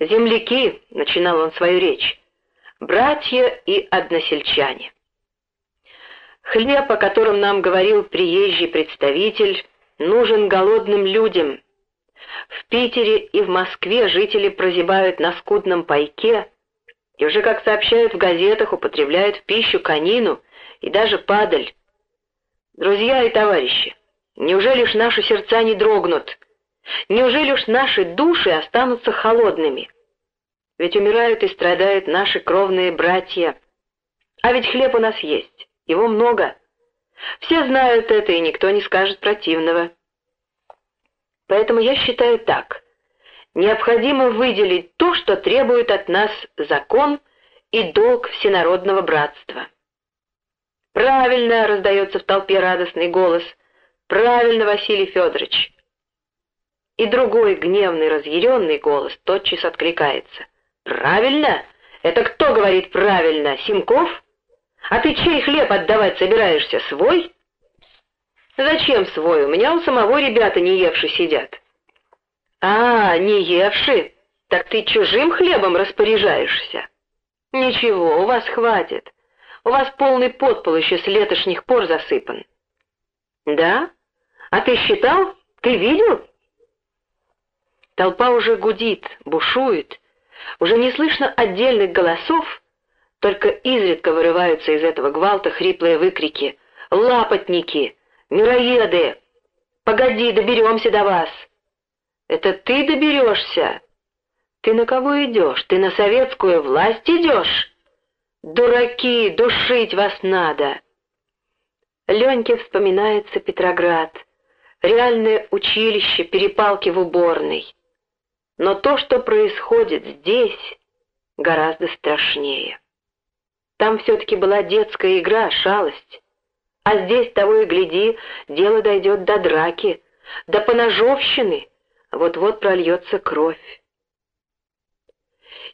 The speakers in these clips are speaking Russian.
«Земляки», — начинал он свою речь, — «братья и односельчане». Хлеб, о котором нам говорил приезжий представитель, нужен голодным людям. В Питере и в Москве жители прозябают на скудном пайке и уже, как сообщают в газетах, употребляют в пищу конину и даже падаль. Друзья и товарищи, неужели ж наши сердца не дрогнут? Неужели уж наши души останутся холодными? Ведь умирают и страдают наши кровные братья. А ведь хлеб у нас есть, его много. Все знают это, и никто не скажет противного. Поэтому я считаю так. Необходимо выделить то, что требует от нас закон и долг всенародного братства. «Правильно!» — раздается в толпе радостный голос. «Правильно, Василий Федорович!» И другой гневный, разъяренный голос тотчас откликается. «Правильно? Это кто говорит правильно? Симков? А ты чей хлеб отдавать собираешься? Свой?» «Зачем свой? У меня у самого ребята не евши сидят». «А, не евши? Так ты чужим хлебом распоряжаешься?» «Ничего, у вас хватит. У вас полный подпол еще с летошних пор засыпан». «Да? А ты считал? Ты видел?» Толпа уже гудит, бушует, уже не слышно отдельных голосов, только изредка вырываются из этого гвалта хриплые выкрики «Лапотники! Мироеды! Погоди, доберемся до вас!» «Это ты доберешься? Ты на кого идешь? Ты на советскую власть идешь? Дураки, душить вас надо!» Леньке вспоминается Петроград, реальное училище, перепалки в уборной. Но то, что происходит здесь, гораздо страшнее. Там все-таки была детская игра, шалость. А здесь, того и гляди, дело дойдет до драки, до поножовщины, вот-вот прольется кровь.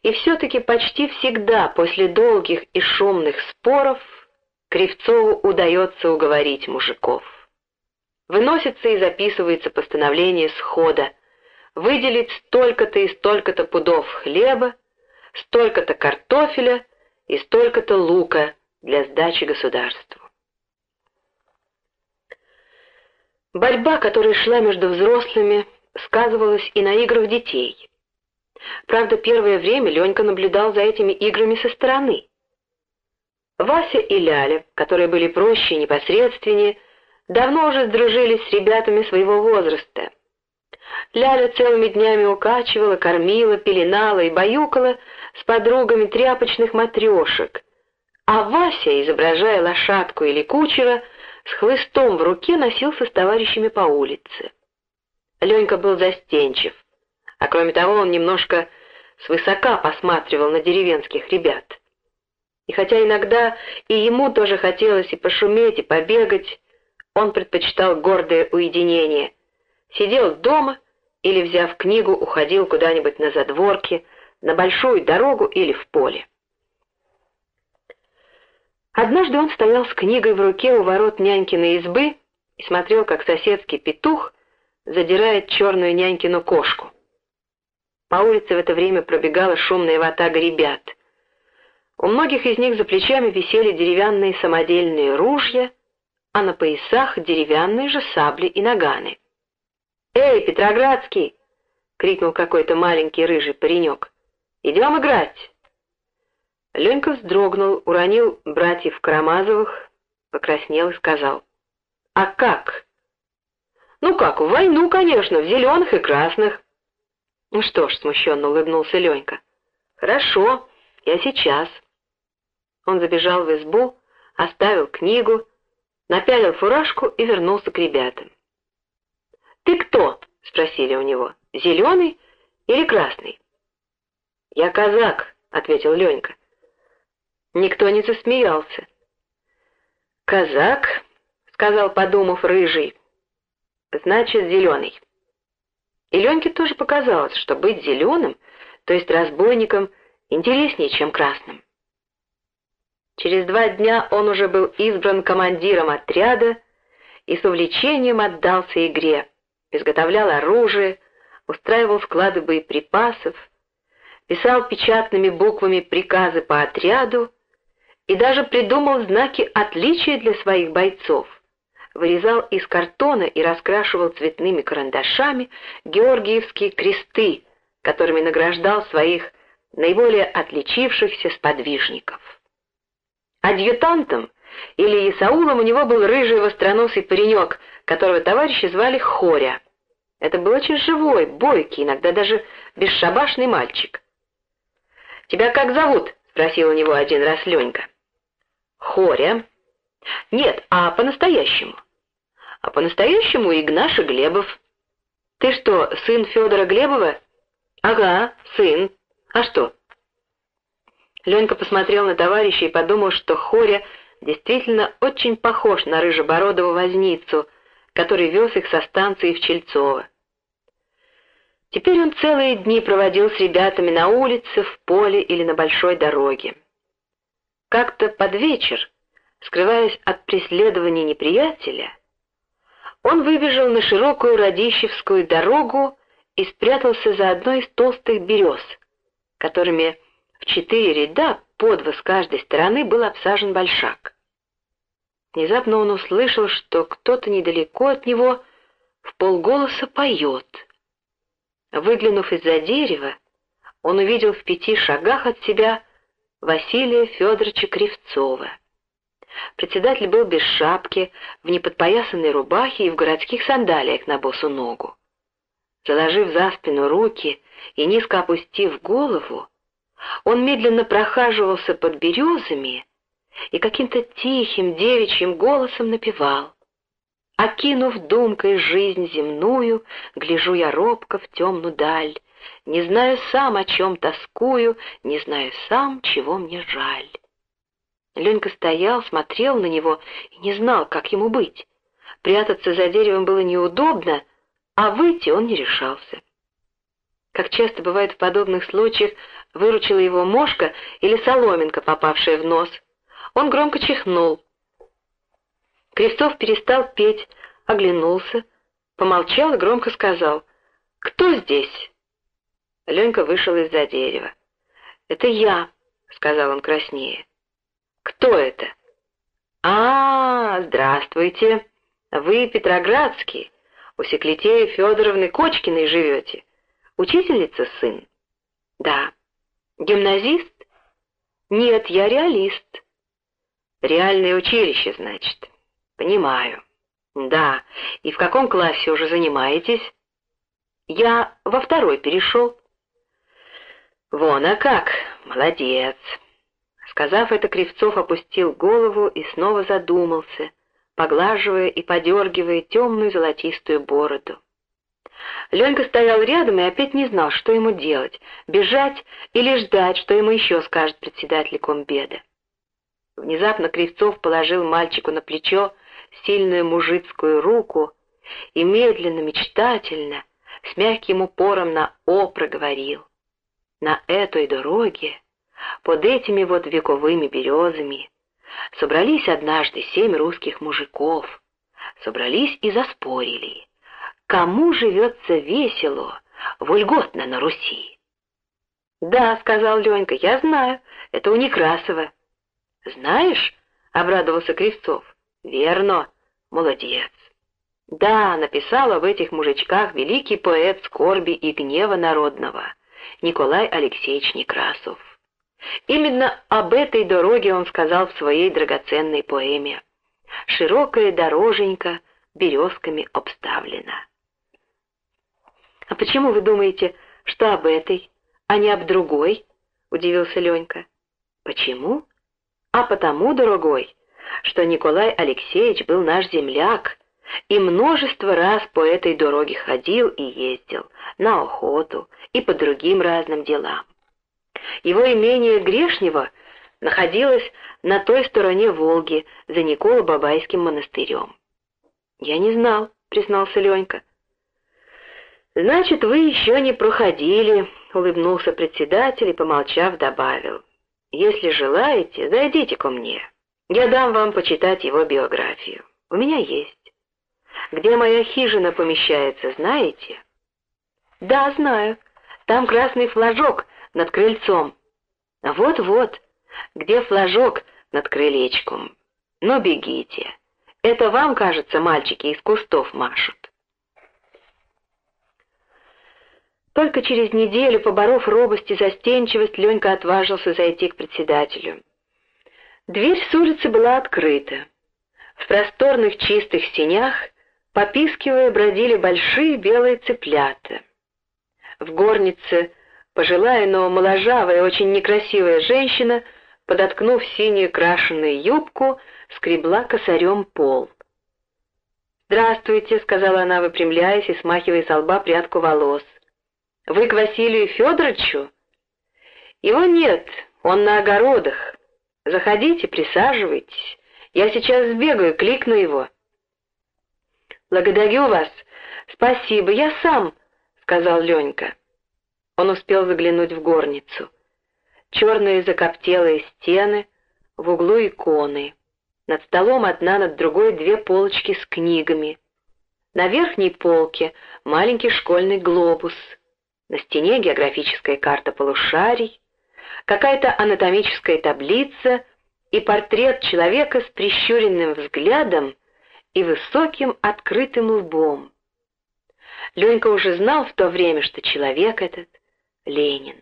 И все-таки почти всегда после долгих и шумных споров Кривцову удается уговорить мужиков. Выносится и записывается постановление схода, выделить столько-то и столько-то пудов хлеба, столько-то картофеля и столько-то лука для сдачи государству. Борьба, которая шла между взрослыми, сказывалась и на играх детей. Правда, первое время Ленька наблюдал за этими играми со стороны. Вася и Ляля, которые были проще и непосредственнее, давно уже сдружились с ребятами своего возраста — Ляля целыми днями укачивала, кормила, пеленала и баюкала с подругами тряпочных матрешек, а Вася, изображая лошадку или кучера, с хлыстом в руке носился с товарищами по улице. Ленька был застенчив, а кроме того он немножко свысока посматривал на деревенских ребят. И хотя иногда и ему тоже хотелось и пошуметь, и побегать, он предпочитал гордое уединение. Сидел дома или, взяв книгу, уходил куда-нибудь на задворки, на большую дорогу или в поле. Однажды он стоял с книгой в руке у ворот нянькиной избы и смотрел, как соседский петух задирает черную нянькину кошку. По улице в это время пробегала шумная ватага ребят. У многих из них за плечами висели деревянные самодельные ружья, а на поясах деревянные же сабли и наганы. «Эй, Петроградский!» — крикнул какой-то маленький рыжий паренек. «Идем играть!» Ленька вздрогнул, уронил братьев Карамазовых, покраснел и сказал. «А как?» «Ну как, в войну, конечно, в зеленых и красных». «Ну что ж», — смущенно улыбнулся Ленька. «Хорошо, я сейчас». Он забежал в избу, оставил книгу, напялил фуражку и вернулся к ребятам. «Ты кто?» — спросили у него. «Зеленый или красный?» «Я казак», — ответил Ленька. Никто не засмеялся. «Казак», — сказал, подумав, рыжий, — «значит, зеленый». И Леньке тоже показалось, что быть зеленым, то есть разбойником, интереснее, чем красным. Через два дня он уже был избран командиром отряда и с увлечением отдался игре изготовлял оружие, устраивал склады боеприпасов, писал печатными буквами приказы по отряду и даже придумал знаки отличия для своих бойцов. Вырезал из картона и раскрашивал цветными карандашами георгиевские кресты, которыми награждал своих наиболее отличившихся сподвижников. Адъютантом или Исаулом у него был рыжий востроносый паренек, которого товарищи звали Хоря. Это был очень живой, бойкий, иногда даже бесшабашный мальчик. «Тебя как зовут?» — спросил у него один раз Ленька. «Хоря». «Нет, а по-настоящему?» «А по-настоящему Игнаша Глебов». «Ты что, сын Федора Глебова?» «Ага, сын. А что?» Ленька посмотрел на товарища и подумал, что Хоря действительно очень похож на рыжебородого возницу, который вез их со станции в Чельцово. Теперь он целые дни проводил с ребятами на улице, в поле или на большой дороге. Как-то под вечер, скрываясь от преследования неприятеля, он выбежал на широкую Радищевскую дорогу и спрятался за одной из толстых берез, которыми в четыре ряда по два с каждой стороны был обсажен большак. Внезапно он услышал, что кто-то недалеко от него в полголоса поет. Выглянув из-за дерева, он увидел в пяти шагах от себя Василия Федоровича Кривцова. Председатель был без шапки, в неподпоясанной рубахе и в городских сандалиях на босу ногу. Заложив за спину руки и низко опустив голову, он медленно прохаживался под березами и каким-то тихим девичьим голосом напевал. Окинув думкой жизнь земную, гляжу я робко в темную даль, не знаю сам, о чем тоскую, не знаю сам, чего мне жаль. Ленька стоял, смотрел на него и не знал, как ему быть. Прятаться за деревом было неудобно, а выйти он не решался. Как часто бывает в подобных случаях, выручила его мошка или соломинка, попавшая в нос. Он громко чихнул. Крестов перестал петь, оглянулся, помолчал и громко сказал «Кто здесь?» Ленька вышел из-за дерева. «Это я», — сказал он краснее. «Кто это?» «А, здравствуйте! Вы Петроградский, у Секлетея Федоровны Кочкиной живете?» Учительница сын? Да. Гимназист? Нет, я реалист. Реальное училище, значит. Понимаю. Да. И в каком классе уже занимаетесь? Я во второй перешел. Вон, а как? Молодец. Сказав это, Кривцов опустил голову и снова задумался, поглаживая и подергивая темную золотистую бороду. Ленька стоял рядом и опять не знал, что ему делать, бежать или ждать, что ему еще скажет председатель комбеда. Внезапно Кривцов положил мальчику на плечо сильную мужицкую руку и медленно, мечтательно, с мягким упором на «о» проговорил. На этой дороге, под этими вот вековыми березами, собрались однажды семь русских мужиков, собрались и заспорили кому живется весело, вольготно на Руси. «Да», — сказал Ленька, — «я знаю, это у Некрасова». «Знаешь?» — обрадовался Кривцов. «Верно, молодец». Да, написал об этих мужичках великий поэт скорби и гнева народного Николай Алексеевич Некрасов. Именно об этой дороге он сказал в своей драгоценной поэме. «Широкая дороженька березками обставлена». «А почему вы думаете, что об этой, а не об другой?» — удивился Ленька. «Почему? А потому, дорогой, что Николай Алексеевич был наш земляк и множество раз по этой дороге ходил и ездил на охоту и по другим разным делам. Его имение Грешнево находилось на той стороне Волги за Николо-Бабайским монастырем. «Я не знал», — признался Ленька. «Значит, вы еще не проходили», — улыбнулся председатель и, помолчав, добавил. «Если желаете, зайдите ко мне. Я дам вам почитать его биографию. У меня есть. Где моя хижина помещается, знаете?» «Да, знаю. Там красный флажок над крыльцом. Вот-вот, где флажок над крылечком. Но бегите. Это вам, кажется, мальчики из кустов машут. Только через неделю, поборов робость и застенчивость, Ленька отважился зайти к председателю. Дверь с улицы была открыта. В просторных чистых сенях, попискивая, бродили большие белые цыплята. В горнице пожилая, но моложавая, очень некрасивая женщина, подоткнув синюю крашеную юбку, скребла косарем пол. «Здравствуйте», — сказала она, выпрямляясь и смахивая с лба прядку волос. «Вы к Василию Федоровичу?» «Его нет, он на огородах. Заходите, присаживайтесь. Я сейчас сбегаю, кликну его». «Благодарю вас. Спасибо, я сам», — сказал Ленька. Он успел заглянуть в горницу. Черные закоптелые стены, в углу иконы. Над столом одна над другой две полочки с книгами. На верхней полке маленький школьный глобус. На стене географическая карта полушарий, какая-то анатомическая таблица и портрет человека с прищуренным взглядом и высоким открытым лбом. Ленька уже знал в то время, что человек этот — Ленин.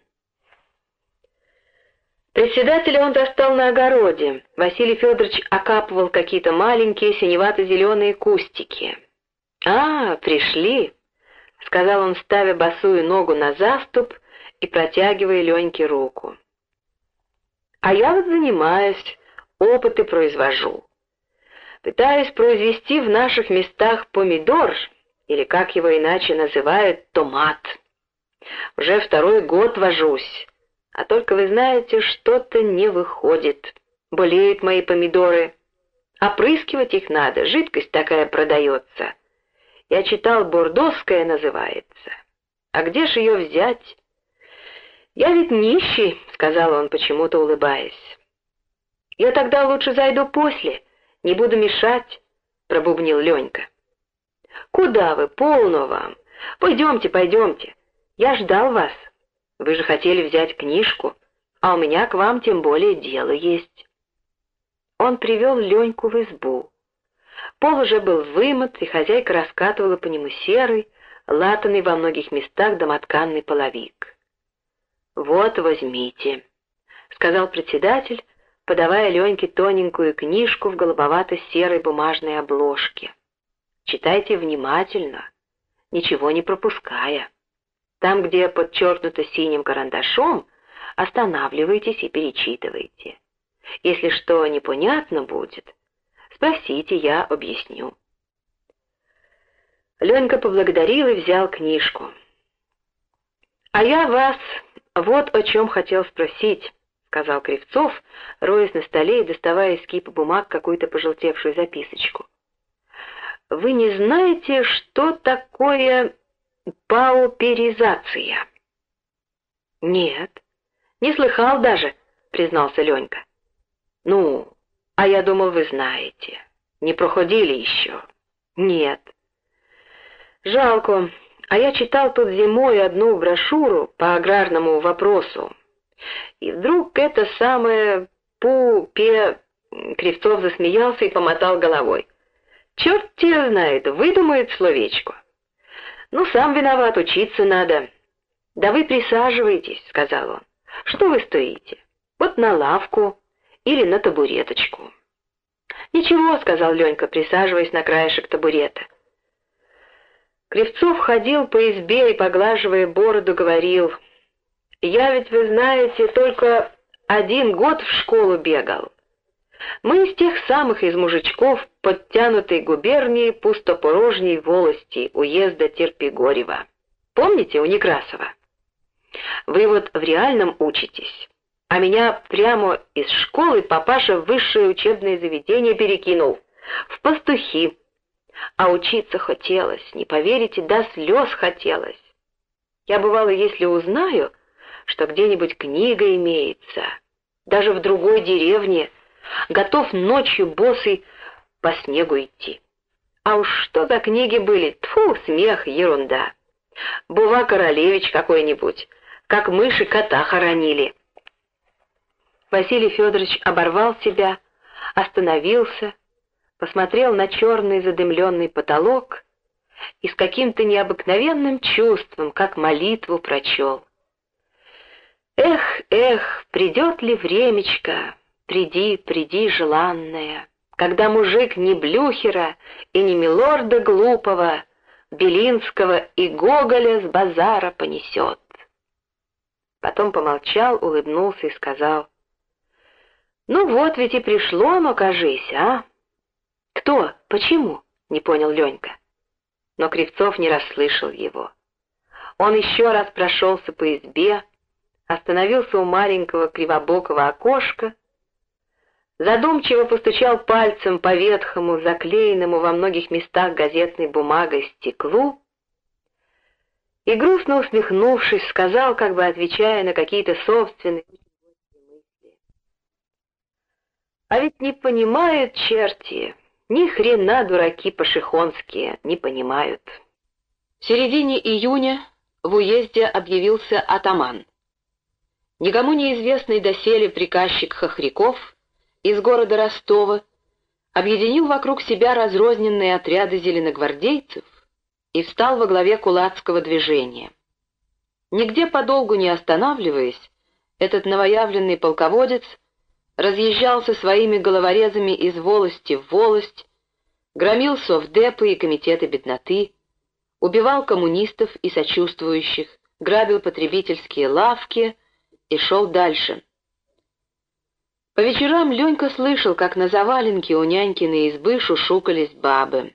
Председателя он достал на огороде. Василий Федорович окапывал какие-то маленькие синевато-зеленые кустики. «А, пришли!» — сказал он, ставя босую ногу на заступ и протягивая Леньке руку. «А я вот занимаюсь, опыты произвожу. Пытаюсь произвести в наших местах помидор, или, как его иначе называют, томат. Уже второй год вожусь, а только вы знаете, что-то не выходит. Болеют мои помидоры. Опрыскивать их надо, жидкость такая продается. Я читал, бордовская называется. А где ж ее взять? Я ведь нищий, сказал он, почему-то улыбаясь. Я тогда лучше зайду после, не буду мешать, пробубнил Ленька. Куда вы, полно вам? Пойдемте, пойдемте. Я ждал вас. Вы же хотели взять книжку, а у меня к вам тем более дело есть. Он привел Леньку в избу. Пол уже был вымыт, и хозяйка раскатывала по нему серый, латанный во многих местах домотканный половик. «Вот, возьмите», — сказал председатель, подавая Леньке тоненькую книжку в голубовато-серой бумажной обложке. «Читайте внимательно, ничего не пропуская». Там, где подчеркнуто синим карандашом, останавливайтесь и перечитывайте. Если что непонятно будет, спросите, я объясню. Ленька поблагодарил и взял книжку. «А я вас вот о чем хотел спросить», — сказал Кривцов, роясь на столе и доставая из кипа бумаг какую-то пожелтевшую записочку. «Вы не знаете, что такое Пауперизация. Нет, не слыхал даже, признался Ленька. Ну, а я думал, вы знаете. Не проходили еще? Нет. Жалко. А я читал тут зимой одну брошюру по аграрному вопросу. И вдруг это самое пу-пе... Кривцов засмеялся и помотал головой. Черт тебя знает, выдумает словечко. «Ну, сам виноват, учиться надо». «Да вы присаживайтесь», — сказал он. «Что вы стоите? Вот на лавку или на табуреточку». «Ничего», — сказал Ленька, присаживаясь на краешек табурета. Кривцов ходил по избе и, поглаживая бороду, говорил, «Я ведь, вы знаете, только один год в школу бегал. Мы из тех самых из мужичков подтянутой губернии пустопорожней волости уезда Терпигорева. Помните у Некрасова? Вы вот в реальном учитесь, а меня прямо из школы папаша в высшее учебное заведение перекинул, в пастухи. А учиться хотелось, не поверите, до слез хотелось. Я бывало, если узнаю, что где-нибудь книга имеется, даже в другой деревне, готов ночью босый по снегу идти. А уж что за книги были, тфу, смех, ерунда. Бува Королевич какой-нибудь, как мыши кота хоронили. Василий Федорович оборвал себя, остановился, посмотрел на черный задымленный потолок и с каким-то необыкновенным чувством, как молитву, прочел. «Эх, эх, придет ли времечко, приди, приди, желанная, когда мужик не Блюхера и не Милорда глупого, Белинского и Гоголя с базара понесет». Потом помолчал, улыбнулся и сказал, «Ну вот ведь и пришло оно, кажись, а?» «Кто? Почему?» — не понял Ленька. Но Кривцов не расслышал его. Он еще раз прошелся по избе, остановился у маленького кривобокого окошка, задумчиво постучал пальцем по ветхому, заклеенному во многих местах газетной бумагой стеклу и, грустно усмехнувшись, сказал, как бы отвечая на какие-то собственные мысли. «А ведь не понимают черти, ни хрена дураки пашихонские не понимают». В середине июня в уезде объявился атаман. Никому неизвестный доселе приказчик Хохряков из города Ростова объединил вокруг себя разрозненные отряды зеленогвардейцев и встал во главе кулацкого движения. Нигде подолгу не останавливаясь, этот новоявленный полководец разъезжал со своими головорезами из волости в волость, громил совдепы и комитеты бедноты, убивал коммунистов и сочувствующих, грабил потребительские лавки и шел дальше. По вечерам Ленька слышал, как на заваленке у нянькиной избы шушукались бабы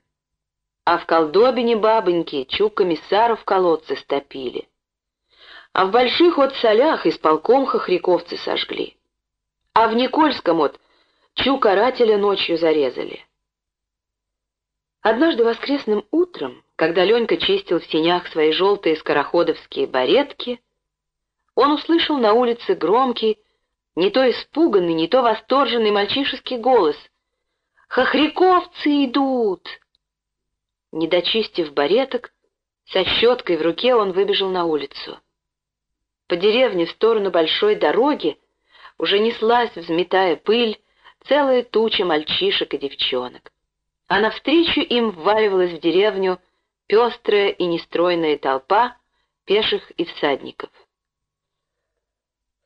а в колдобине бабоньки чу комиссару в колодце стопили. А в больших вот солях исполком хохряковцы сожгли. А в Никольском вот чу карателя ночью зарезали. Однажды воскресным утром, когда Ленька чистил в синях свои желтые скороходовские баретки, он услышал на улице громкий, не то испуганный, не то восторженный мальчишеский голос. «Хохряковцы идут!» Не дочистив бареток, со щеткой в руке он выбежал на улицу. По деревне в сторону большой дороги уже неслась, взметая пыль, целая туча мальчишек и девчонок. А навстречу им вваливалась в деревню пестрая и нестройная толпа пеших и всадников.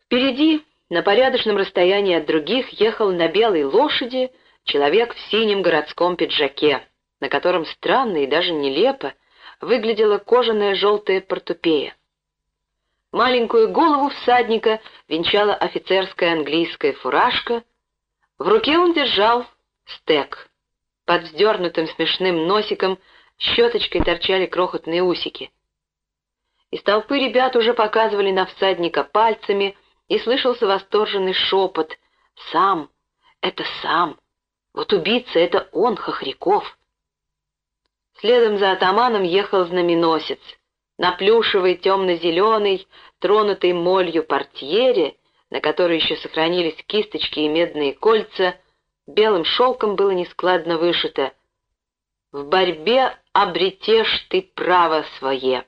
Впереди, на порядочном расстоянии от других, ехал на белой лошади человек в синем городском пиджаке на котором странно и даже нелепо выглядела кожаная желтая портупея. Маленькую голову всадника венчала офицерская английская фуражка, в руке он держал стек. Под вздернутым смешным носиком щеточкой торчали крохотные усики. Из толпы ребят уже показывали на всадника пальцами, и слышался восторженный шепот. «Сам! Это сам! Вот убийца — это он, Хохряков!» Следом за атаманом ехал знаменосец. На плюшевой темно-зеленой, тронутой молью портьере, на которой еще сохранились кисточки и медные кольца, белым шелком было нескладно вышито «В борьбе обретешь ты право свое».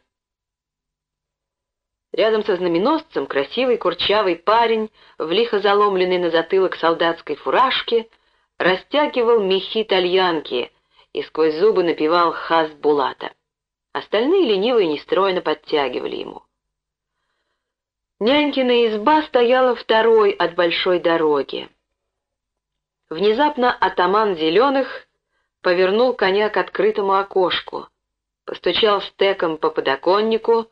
Рядом со знаменосцем красивый курчавый парень, в лихо заломленный на затылок солдатской фуражке, растягивал мехи тальянки, и сквозь зубы напевал хас Булата. Остальные лениво и нестройно подтягивали ему. Нянькина изба стояла второй от большой дороги. Внезапно атаман Зеленых повернул коня к открытому окошку, постучал стеком по подоконнику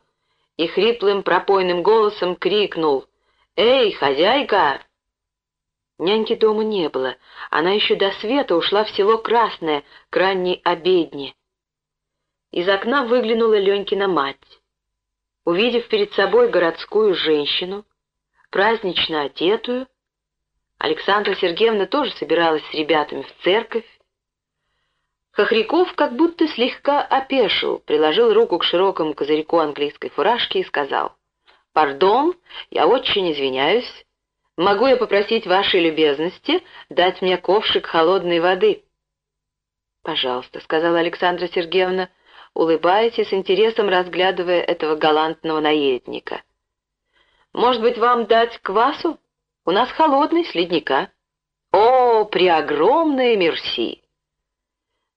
и хриплым пропойным голосом крикнул «Эй, хозяйка!» Няньки дома не было. Она еще до света ушла в село Красное, к ранней обедне. Из окна выглянула Ленькина мать. Увидев перед собой городскую женщину, празднично одетую, Александра Сергеевна тоже собиралась с ребятами в церковь. Хохряков как будто слегка опешил, приложил руку к широкому козырьку английской фуражки и сказал, «Пардон, я очень извиняюсь, Могу я попросить вашей любезности дать мне ковшик холодной воды?» «Пожалуйста», — сказала Александра Сергеевна, улыбаясь и с интересом разглядывая этого галантного наездника. Может быть, вам дать квасу? У нас холодный, с ледника». «О, преогромное мерси!»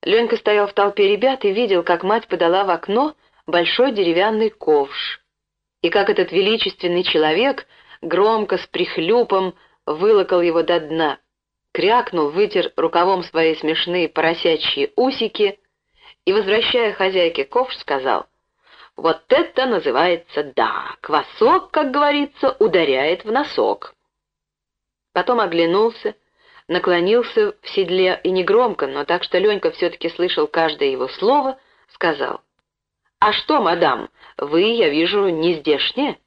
Ленька стоял в толпе ребят и видел, как мать подала в окно большой деревянный ковш, и как этот величественный человек громко с прихлюпом вылокал его до дна, крякнул, вытер рукавом свои смешные поросячьи усики и, возвращая хозяйке ковш, сказал, «Вот это называется да! Квасок, как говорится, ударяет в носок». Потом оглянулся, наклонился в седле и негромко, но так, что Ленька все-таки слышал каждое его слово, сказал, «А что, мадам, вы, я вижу, не здешние?»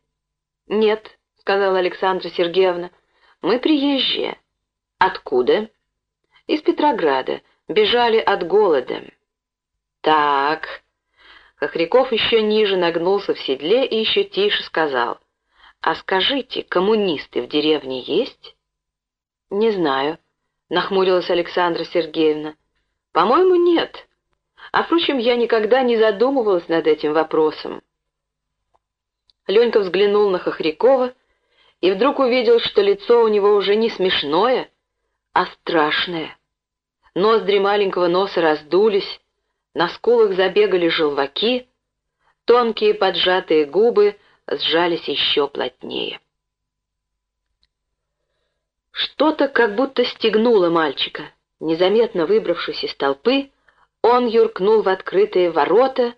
«Нет», — сказала Александра Сергеевна, — «мы приезжие». «Откуда?» «Из Петрограда. Бежали от голода». «Так...» Хохряков еще ниже нагнулся в седле и еще тише сказал. «А скажите, коммунисты в деревне есть?» «Не знаю», — нахмурилась Александра Сергеевна. «По-моему, нет. А, впрочем, я никогда не задумывалась над этим вопросом». Ленька взглянул на Хохрякова и вдруг увидел, что лицо у него уже не смешное, а страшное. Ноздри маленького носа раздулись, на скулах забегали желваки, тонкие поджатые губы сжались еще плотнее. Что-то как будто стегнуло мальчика. Незаметно выбравшись из толпы, он юркнул в открытые ворота,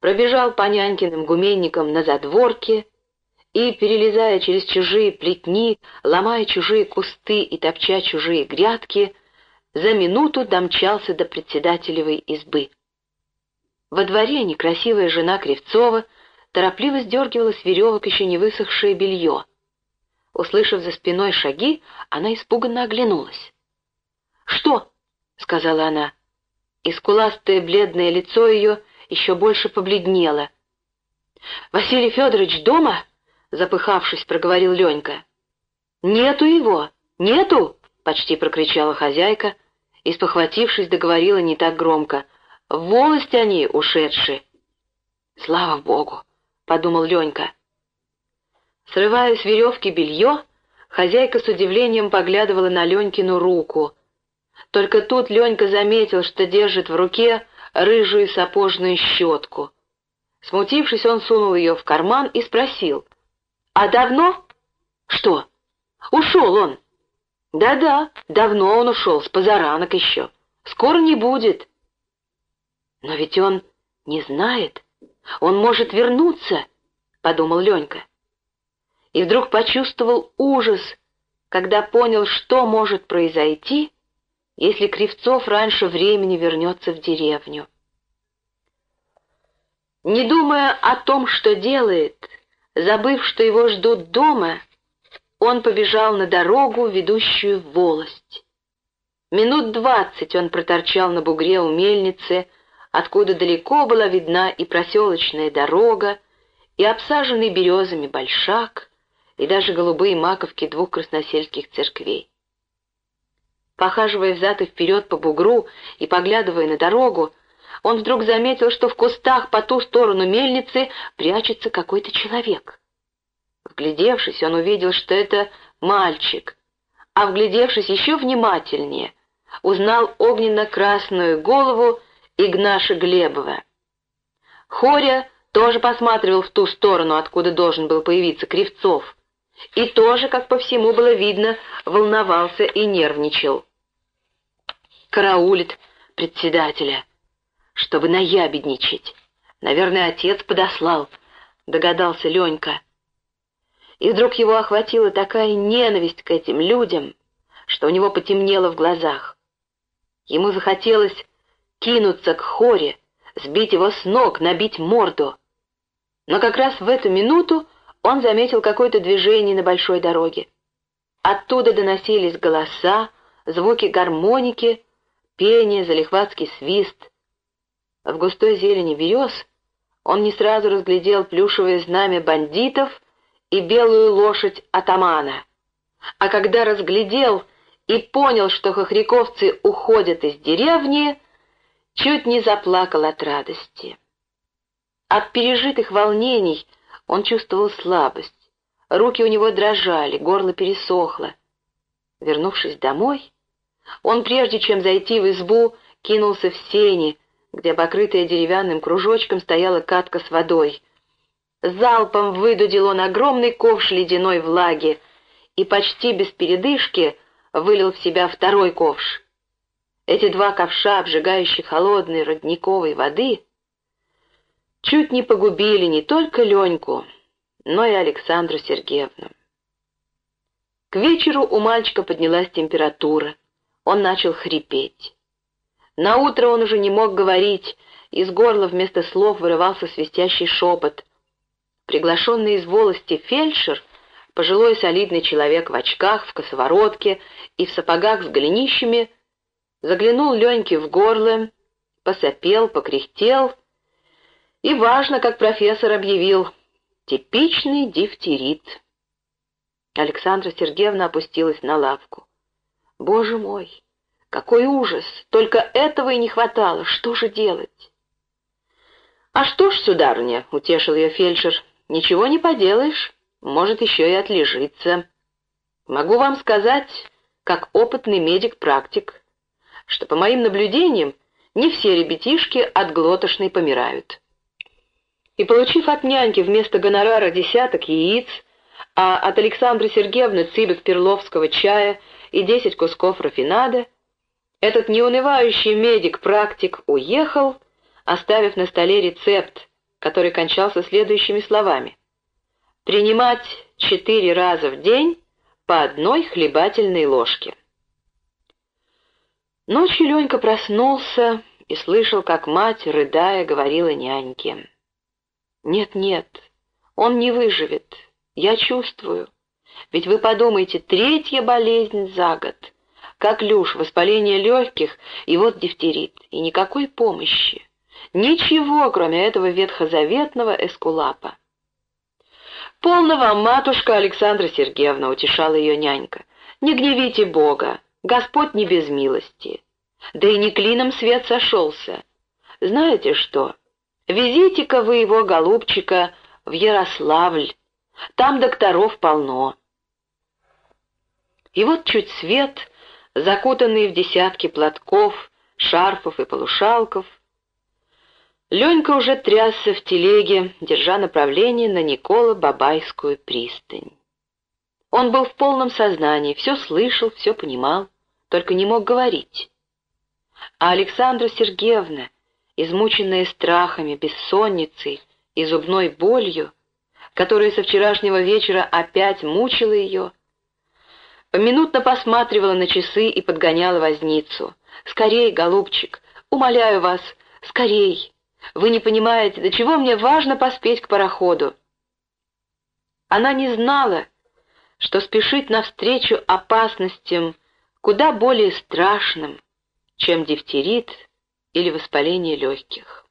пробежал по нянькиным гуменникам на задворке и, перелезая через чужие плетни, ломая чужие кусты и топча чужие грядки, за минуту домчался до председателевой избы. Во дворе некрасивая жена Кривцова торопливо сдергивала с веревок еще не высохшее белье — Услышав за спиной шаги, она испуганно оглянулась. «Что?» — сказала она. И скуластое бледное лицо ее еще больше побледнело. «Василий Федорович дома?» — запыхавшись, проговорил Ленька. «Нету его! Нету!» — почти прокричала хозяйка и, спохватившись, договорила не так громко. «В волость они ушедшие!» «Слава Богу!» — подумал Ленька. Срывая с веревки белье, хозяйка с удивлением поглядывала на Ленькину руку. Только тут Ленька заметил, что держит в руке рыжую сапожную щетку. Смутившись, он сунул ее в карман и спросил. «А давно?» «Что?» «Ушел он». «Да-да, давно он ушел, с позаранок еще. Скоро не будет». «Но ведь он не знает. Он может вернуться», — подумал Ленька и вдруг почувствовал ужас, когда понял, что может произойти, если Кривцов раньше времени вернется в деревню. Не думая о том, что делает, забыв, что его ждут дома, он побежал на дорогу, ведущую в волость. Минут двадцать он проторчал на бугре у мельницы, откуда далеко была видна и проселочная дорога, и обсаженный березами большак, и даже голубые маковки двух красносельских церквей. Похаживая взад и вперед по бугру и поглядывая на дорогу, он вдруг заметил, что в кустах по ту сторону мельницы прячется какой-то человек. Вглядевшись, он увидел, что это мальчик, а вглядевшись еще внимательнее, узнал огненно-красную голову Игнаша Глебова. Хоря тоже посматривал в ту сторону, откуда должен был появиться Кривцов, и тоже, как по всему было видно, волновался и нервничал. Караулит председателя, чтобы наябедничать. Наверное, отец подослал, догадался Ленька. И вдруг его охватила такая ненависть к этим людям, что у него потемнело в глазах. Ему захотелось кинуться к хоре, сбить его с ног, набить морду. Но как раз в эту минуту он заметил какое-то движение на большой дороге. Оттуда доносились голоса, звуки гармоники, пение, залихватский свист. В густой зелени берез он не сразу разглядел плюшевое знамя бандитов и белую лошадь атамана. А когда разглядел и понял, что хохряковцы уходят из деревни, чуть не заплакал от радости. От пережитых волнений он чувствовал слабость, руки у него дрожали, горло пересохло. Вернувшись домой, он, прежде чем зайти в избу, кинулся в сени, где, покрытая деревянным кружочком, стояла катка с водой. Залпом выдудил он огромный ковш ледяной влаги и почти без передышки вылил в себя второй ковш. Эти два ковша, обжигающие холодной родниковой воды, чуть не погубили не только Леньку, но и Александру Сергеевну. К вечеру у мальчика поднялась температура. Он начал хрипеть. На утро он уже не мог говорить, из горла вместо слов вырывался свистящий шепот. Приглашенный из волости фельдшер, пожилой солидный человек в очках, в косоворотке и в сапогах с голенищами, заглянул Леньке в горло, посопел, покряхтел и, важно, как профессор объявил, типичный дифтерит. Александра Сергеевна опустилась на лавку. «Боже мой, какой ужас! Только этого и не хватало. Что же делать?» «А что ж, сударыня», — утешил ее фельдшер, — «ничего не поделаешь, может еще и отлежиться. Могу вам сказать, как опытный медик-практик, что, по моим наблюдениям, не все ребятишки от глотошной помирают. И, получив от няньки вместо гонорара десяток яиц, а от Александры Сергеевны цибик перловского чая и десять кусков рафинада, этот неунывающий медик-практик уехал, оставив на столе рецепт, который кончался следующими словами. «Принимать четыре раза в день по одной хлебательной ложке». Ночью Ленька проснулся и слышал, как мать, рыдая, говорила няньке. «Нет-нет, он не выживет, я чувствую. Ведь вы подумайте, третья болезнь за год. Как люш, воспаление легких, и вот дифтерит, и никакой помощи. Ничего, кроме этого ветхозаветного эскулапа. «Полно вам, матушка Александра Сергеевна», — утешала ее нянька. «Не гневите Бога, Господь не без милости. Да и не клином свет сошелся. Знаете что? Везите-ка вы его, голубчика, в Ярославль. Там докторов полно. И вот чуть свет, закутанный в десятки платков, шарфов и полушалков, Ленька уже трясся в телеге, держа направление на Никола-Бабайскую пристань. Он был в полном сознании, все слышал, все понимал только не мог говорить. А Александра Сергеевна, измученная страхами, бессонницей и зубной болью, которая со вчерашнего вечера опять мучила ее, поминутно посматривала на часы и подгоняла возницу. «Скорей, голубчик, умоляю вас, скорей! Вы не понимаете, до чего мне важно поспеть к пароходу!» Она не знала, что спешить навстречу опасностям куда более страшным, чем дифтерит или воспаление легких.